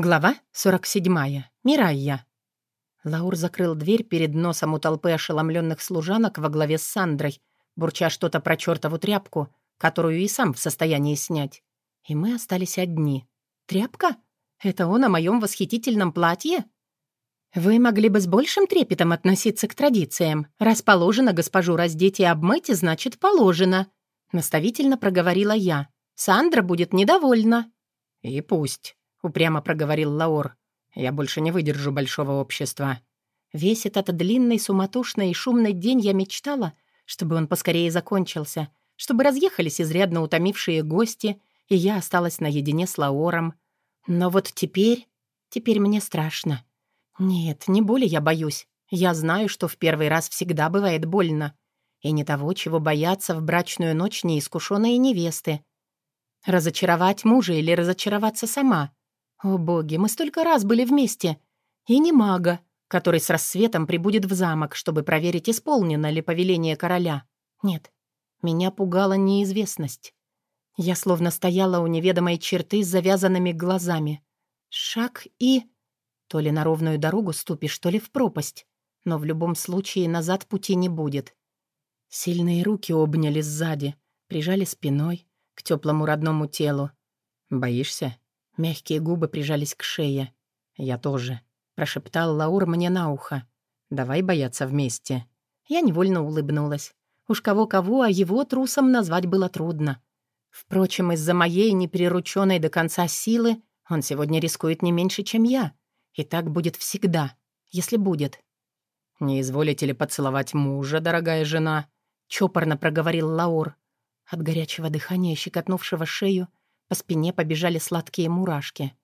Глава 47. Мирайя. Лаур закрыл дверь перед носом у толпы ошеломленных служанок во главе с Сандрой, бурча что-то про чертову тряпку, которую и сам в состоянии снять. И мы остались одни. «Тряпка? Это он о моем восхитительном платье?» «Вы могли бы с большим трепетом относиться к традициям. Раз положено госпожу раздеть и обмыть, значит, положено», — наставительно проговорила я. «Сандра будет недовольна». «И пусть». — упрямо проговорил Лаор. «Я больше не выдержу большого общества». Весь этот длинный, суматошный и шумный день я мечтала, чтобы он поскорее закончился, чтобы разъехались изрядно утомившие гости, и я осталась наедине с Лаором. Но вот теперь... Теперь мне страшно. Нет, не боли я боюсь. Я знаю, что в первый раз всегда бывает больно. И не того, чего боятся в брачную ночь неискушенные невесты. Разочаровать мужа или разочароваться сама — о боги, мы столько раз были вместе. И не мага, который с рассветом прибудет в замок, чтобы проверить, исполнено ли повеление короля. Нет, меня пугала неизвестность. Я словно стояла у неведомой черты с завязанными глазами. Шаг и... То ли на ровную дорогу ступишь, то ли в пропасть. Но в любом случае назад пути не будет. Сильные руки обняли сзади, прижали спиной к теплому родному телу. «Боишься?» Мягкие губы прижались к шее. «Я тоже», — прошептал Лаур мне на ухо. «Давай бояться вместе». Я невольно улыбнулась. Уж кого-кого, а его трусом назвать было трудно. Впрочем, из-за моей неприрученной до конца силы он сегодня рискует не меньше, чем я. И так будет всегда, если будет. «Не изволите ли поцеловать мужа, дорогая жена?» — чопорно проговорил Лаур. От горячего дыхания, щекотнувшего шею, по спине побежали сладкие мурашки.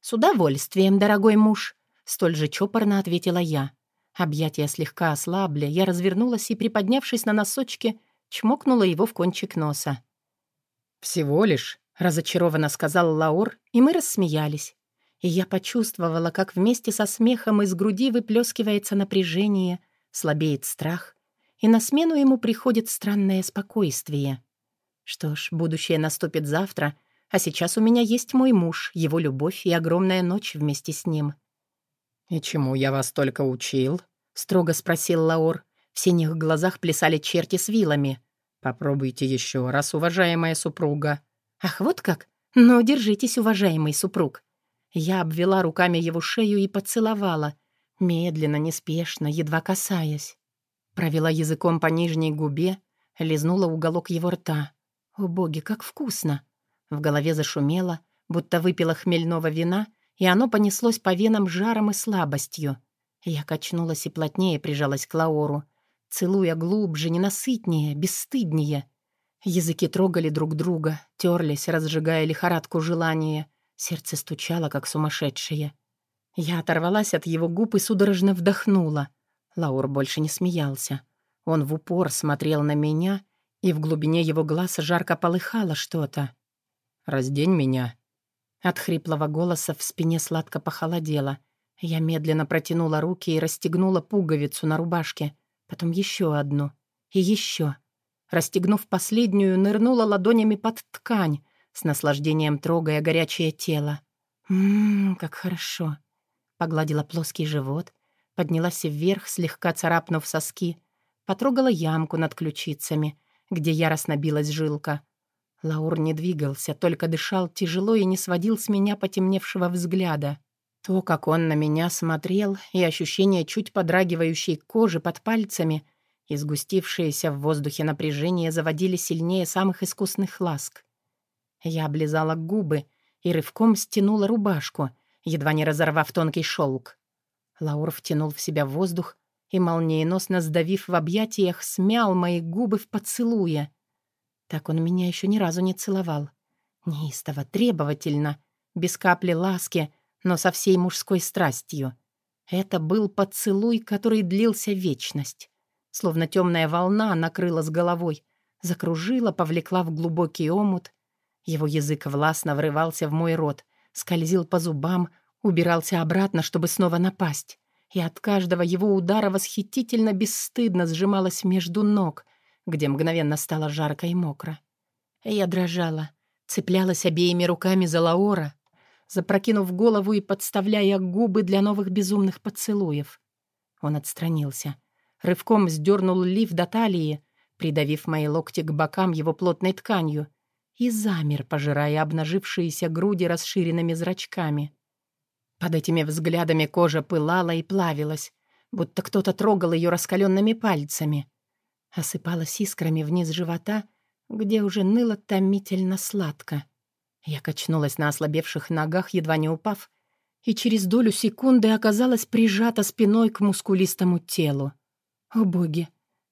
«С удовольствием, дорогой муж», — столь же чопорно ответила я. Объятия слегка ослабли, я развернулась и, приподнявшись на носочки, чмокнула его в кончик носа. «Всего лишь», — разочарованно сказал Лаур, и мы рассмеялись. И я почувствовала, как вместе со смехом из груди выплескивается напряжение, слабеет страх, и на смену ему приходит странное спокойствие. Что ж, будущее наступит завтра — а сейчас у меня есть мой муж, его любовь и огромная ночь вместе с ним». «И чему я вас только учил?» — строго спросил Лаор. В синих глазах плясали черти с вилами. «Попробуйте еще раз, уважаемая супруга». «Ах, вот как? Ну, держитесь, уважаемый супруг». Я обвела руками его шею и поцеловала, медленно, неспешно, едва касаясь. Провела языком по нижней губе, лизнула уголок его рта. О боги, как вкусно! В голове зашумело, будто выпила хмельного вина, и оно понеслось по венам жаром и слабостью. Я качнулась и плотнее прижалась к Лаору, целуя глубже, ненасытнее, бесстыднее. Языки трогали друг друга, терлись, разжигая лихорадку желания. Сердце стучало, как сумасшедшее. Я оторвалась от его губ и судорожно вдохнула. Лаур больше не смеялся. Он в упор смотрел на меня, и в глубине его глаз жарко полыхало что-то. Раздень меня». От хриплого голоса в спине сладко похолодело. Я медленно протянула руки и расстегнула пуговицу на рубашке, потом еще одну и еще. Расстегнув последнюю, нырнула ладонями под ткань, с наслаждением трогая горячее тело. «Ммм, как хорошо!» Погладила плоский живот, поднялась вверх, слегка царапнув соски, потрогала ямку над ключицами, где яростно билась жилка, Лаур не двигался, только дышал тяжело и не сводил с меня потемневшего взгляда. То, как он на меня смотрел, и ощущение чуть подрагивающей кожи под пальцами, и сгустившееся в воздухе напряжение заводили сильнее самых искусных ласк. Я облизала губы и рывком стянула рубашку, едва не разорвав тонкий шелк. Лаур втянул в себя воздух и, молниеносно сдавив в объятиях, смял мои губы в поцелуе — так он меня еще ни разу не целовал. Неистово, требовательно, без капли ласки, но со всей мужской страстью. Это был поцелуй, который длился вечность. Словно темная волна накрыла с головой, закружила, повлекла в глубокий омут. Его язык властно врывался в мой рот, скользил по зубам, убирался обратно, чтобы снова напасть. И от каждого его удара восхитительно бесстыдно сжималась между ног, где мгновенно стало жарко и мокро. Я дрожала, цеплялась обеими руками за Лаора, запрокинув голову и подставляя губы для новых безумных поцелуев. Он отстранился. Рывком сдернул лиф до талии, придавив мои локти к бокам его плотной тканью, и замер, пожирая обнажившиеся груди расширенными зрачками. Под этими взглядами кожа пылала и плавилась, будто кто-то трогал ее раскаленными пальцами. Осыпалась искрами вниз живота, где уже ныло томительно сладко. Я качнулась на ослабевших ногах, едва не упав, и через долю секунды оказалась прижата спиной к мускулистому телу. О боги!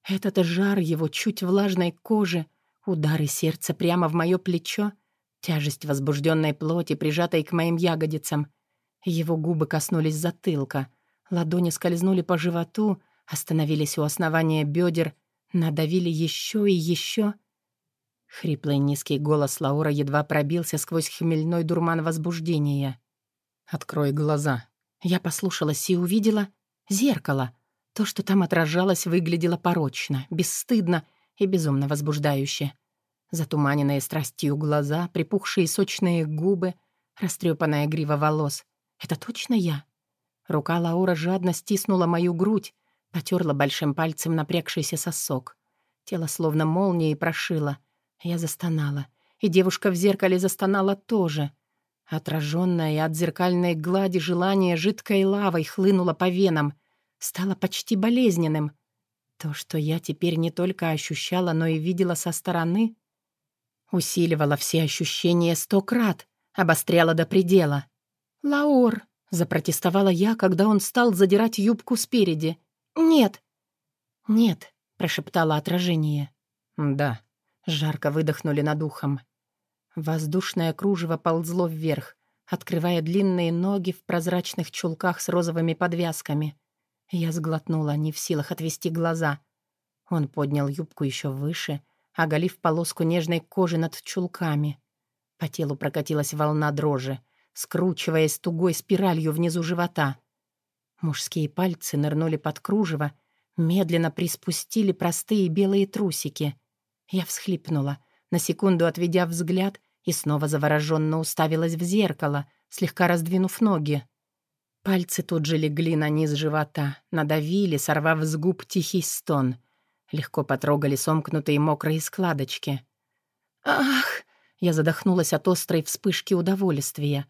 Этот жар его чуть влажной кожи, удары сердца прямо в мое плечо, тяжесть возбужденной плоти, прижатой к моим ягодицам. Его губы коснулись затылка, ладони скользнули по животу, остановились у основания бедер, надавили еще и еще. Хриплый низкий голос Лаура едва пробился сквозь хмельной дурман возбуждения. «Открой глаза». Я послушалась и увидела зеркало — то, что там отражалось, выглядело порочно, бесстыдно и безумно возбуждающе. Затуманенные страстью глаза, припухшие сочные губы, растрепанная грива волос. Это точно я? Рука Лаура жадно стиснула мою грудь, потерла большим пальцем напрягшийся сосок. Тело словно молнией прошило. Я застонала. И девушка в зеркале застонала тоже. Отраженное от зеркальной глади желание жидкой лавой хлынуло по венам — стало почти болезненным. То, что я теперь не только ощущала, но и видела со стороны, усиливало все ощущения сто крат, обостряло до предела. «Лаур!» — запротестовала я, когда он стал задирать юбку спереди. «Нет!» «Нет!» — прошептало отражение. «Да!» — жарко выдохнули над ухом. Воздушное кружево ползло вверх, открывая длинные ноги в прозрачных чулках с розовыми подвязками — я сглотнула, не в силах отвести глаза. Он поднял юбку еще выше, оголив полоску нежной кожи над чулками. По телу прокатилась волна дрожи, скручиваясь тугой спиралью внизу живота. Мужские пальцы нырнули под кружево, медленно приспустили простые белые трусики. Я всхлипнула, на секунду отведя взгляд и снова завороженно уставилась в зеркало, слегка раздвинув ноги. Пальцы тут же легли на низ живота, надавили, сорвав с губ тихий стон. Легко потрогали сомкнутые мокрые складочки. «Ах!» — я задохнулась от острой вспышки удовольствия.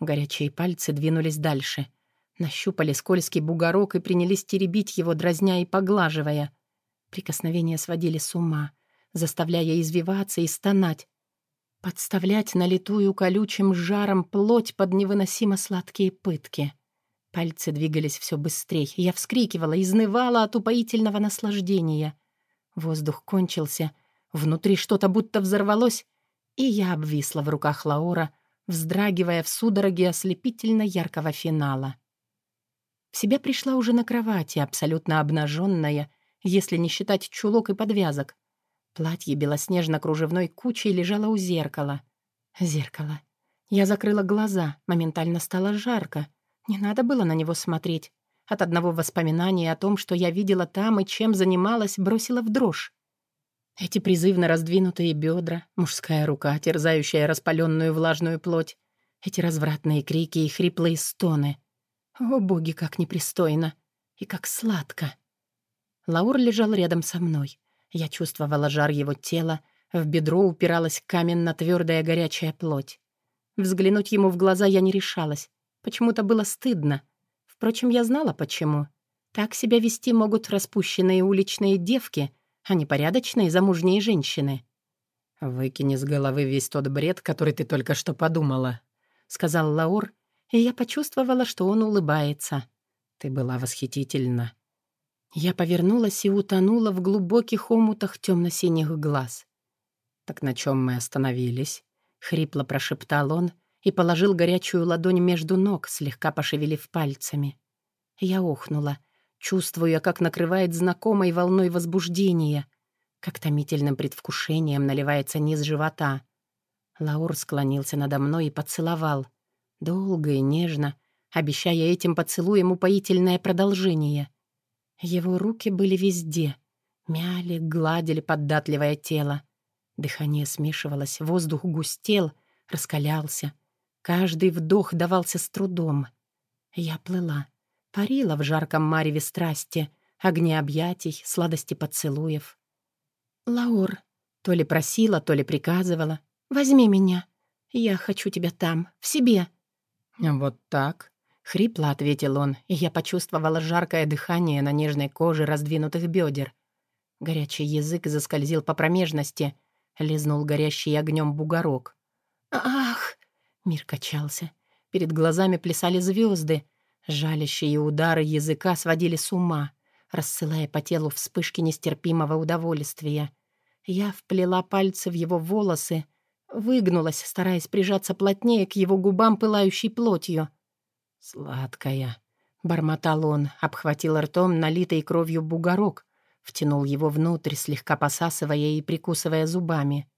Горячие пальцы двинулись дальше. Нащупали скользкий бугорок и принялись теребить его, дразня и поглаживая. Прикосновения сводили с ума, заставляя извиваться и стонать. Подставлять налитую колючим жаром плоть под невыносимо сладкие пытки — Пальцы двигались все быстрее. Я вскрикивала, изнывала от упоительного наслаждения. Воздух кончился. Внутри что-то будто взорвалось, и я обвисла в руках Лаура, вздрагивая в судороге ослепительно яркого финала. Себя пришла уже на кровати, абсолютно обнаженная, если не считать чулок и подвязок. Платье белоснежно-кружевной кучей лежало у зеркала. Зеркало. Я закрыла глаза, моментально стало жарко. Не надо было на него смотреть. От одного воспоминания о том, что я видела там и чем занималась, бросила в дрожь. Эти призывно раздвинутые бедра, мужская рука, терзающая распаленную влажную плоть, эти развратные крики и хриплые стоны. О, боги, как непристойно и как сладко. Лаур лежал рядом со мной. Я чувствовала жар его тела, в бедро упиралась каменно-твердая горячая плоть. Взглянуть ему в глаза я не решалась, Почему-то было стыдно. Впрочем, я знала, почему. Так себя вести могут распущенные уличные девки, а не порядочные замужние женщины. «Выкини с головы весь тот бред, который ты только что подумала», — сказал Лаур, и я почувствовала, что он улыбается. «Ты была восхитительна». Я повернулась и утонула в глубоких омутах темно-синих глаз. «Так на чем мы остановились?» — хрипло прошептал он, — и положил горячую ладонь между ног, слегка пошевелив пальцами. Я охнула, чувствуя, как накрывает знакомой волной возбуждения, как томительным предвкушением наливается низ живота. Лаур склонился надо мной и поцеловал. Долго и нежно, обещая этим поцелуем упоительное продолжение. Его руки были везде. Мяли, гладили податливое тело. Дыхание смешивалось, воздух густел, раскалялся — Каждый вдох давался с трудом. Я плыла, парила в жарком мареве страсти, огне объятий, сладости поцелуев. «Лаур», то ли просила, то ли приказывала, «возьми меня. Я хочу тебя там, в себе». «Вот так?» — хрипло ответил он, и я почувствовала жаркое дыхание на нежной коже раздвинутых бедер. Горячий язык заскользил по промежности, лизнул горящий огнем бугорок. «Ах!» Мир качался. Перед глазами плясали звезды. Жалящие удары языка сводили с ума, рассылая по телу вспышки нестерпимого удовольствия. Я вплела пальцы в его волосы, выгнулась, стараясь прижаться плотнее к его губам, пылающей плотью. «Сладкая», — бормотал он, обхватил ртом налитой кровью бугорок, втянул его внутрь, слегка посасывая и прикусывая зубами.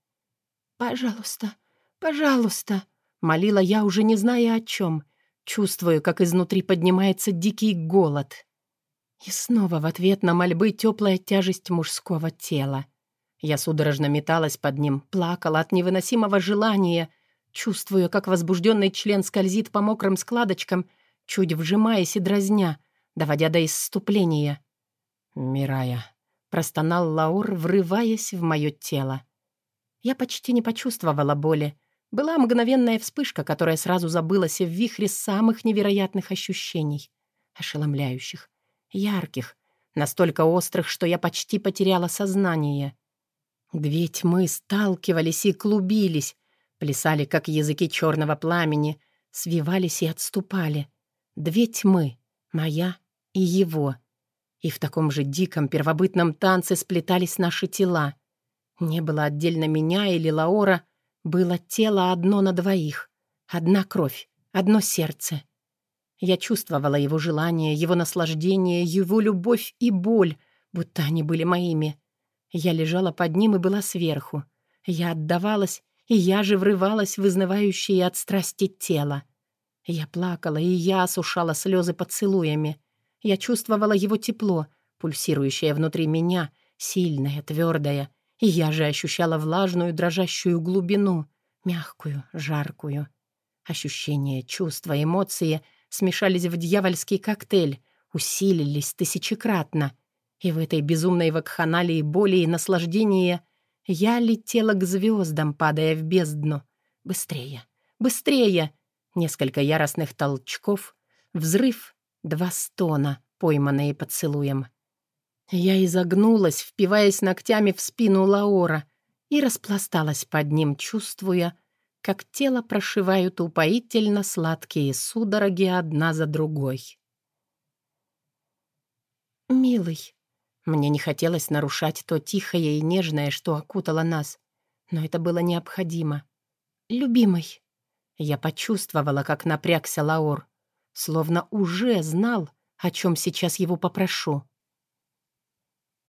«Пожалуйста, пожалуйста», Молила я, уже не зная о чем. Чувствую, как изнутри поднимается дикий голод. И снова в ответ на мольбы теплая тяжесть мужского тела. Я судорожно металась под ним, плакала от невыносимого желания, чувствуя, как возбужденный член скользит по мокрым складочкам, чуть вжимаясь и дразня, доводя до исступления. «Мирая», — простонал Лаур, врываясь в мое тело. Я почти не почувствовала боли, была мгновенная вспышка, которая сразу забылась в вихре самых невероятных ощущений. Ошеломляющих, ярких, настолько острых, что я почти потеряла сознание. Две тьмы сталкивались и клубились, плясали, как языки черного пламени, свивались и отступали. Две тьмы, моя и его. И в таком же диком первобытном танце сплетались наши тела. Не было отдельно меня или Лаора, было тело одно на двоих. Одна кровь, одно сердце. Я чувствовала его желание, его наслаждение, его любовь и боль, будто они были моими. Я лежала под ним и была сверху. Я отдавалась, и я же врывалась в изнывающее от страсти тело. Я плакала, и я осушала слезы поцелуями. Я чувствовала его тепло, пульсирующее внутри меня, сильное, твердое, и я же ощущала влажную, дрожащую глубину, мягкую, жаркую. Ощущения, чувства, эмоции смешались в дьявольский коктейль, усилились тысячекратно. И в этой безумной вакханалии боли и наслаждения я летела к звездам, падая в бездну. Быстрее, быстрее! Несколько яростных толчков, взрыв, два стона, пойманные поцелуем. Я изогнулась, впиваясь ногтями в спину Лаора, и распласталась под ним, чувствуя, как тело прошивают упоительно сладкие судороги одна за другой. «Милый», мне не хотелось нарушать то тихое и нежное, что окутало нас, но это было необходимо. «Любимый», я почувствовала, как напрягся Лаор, словно уже знал, о чем сейчас его попрошу.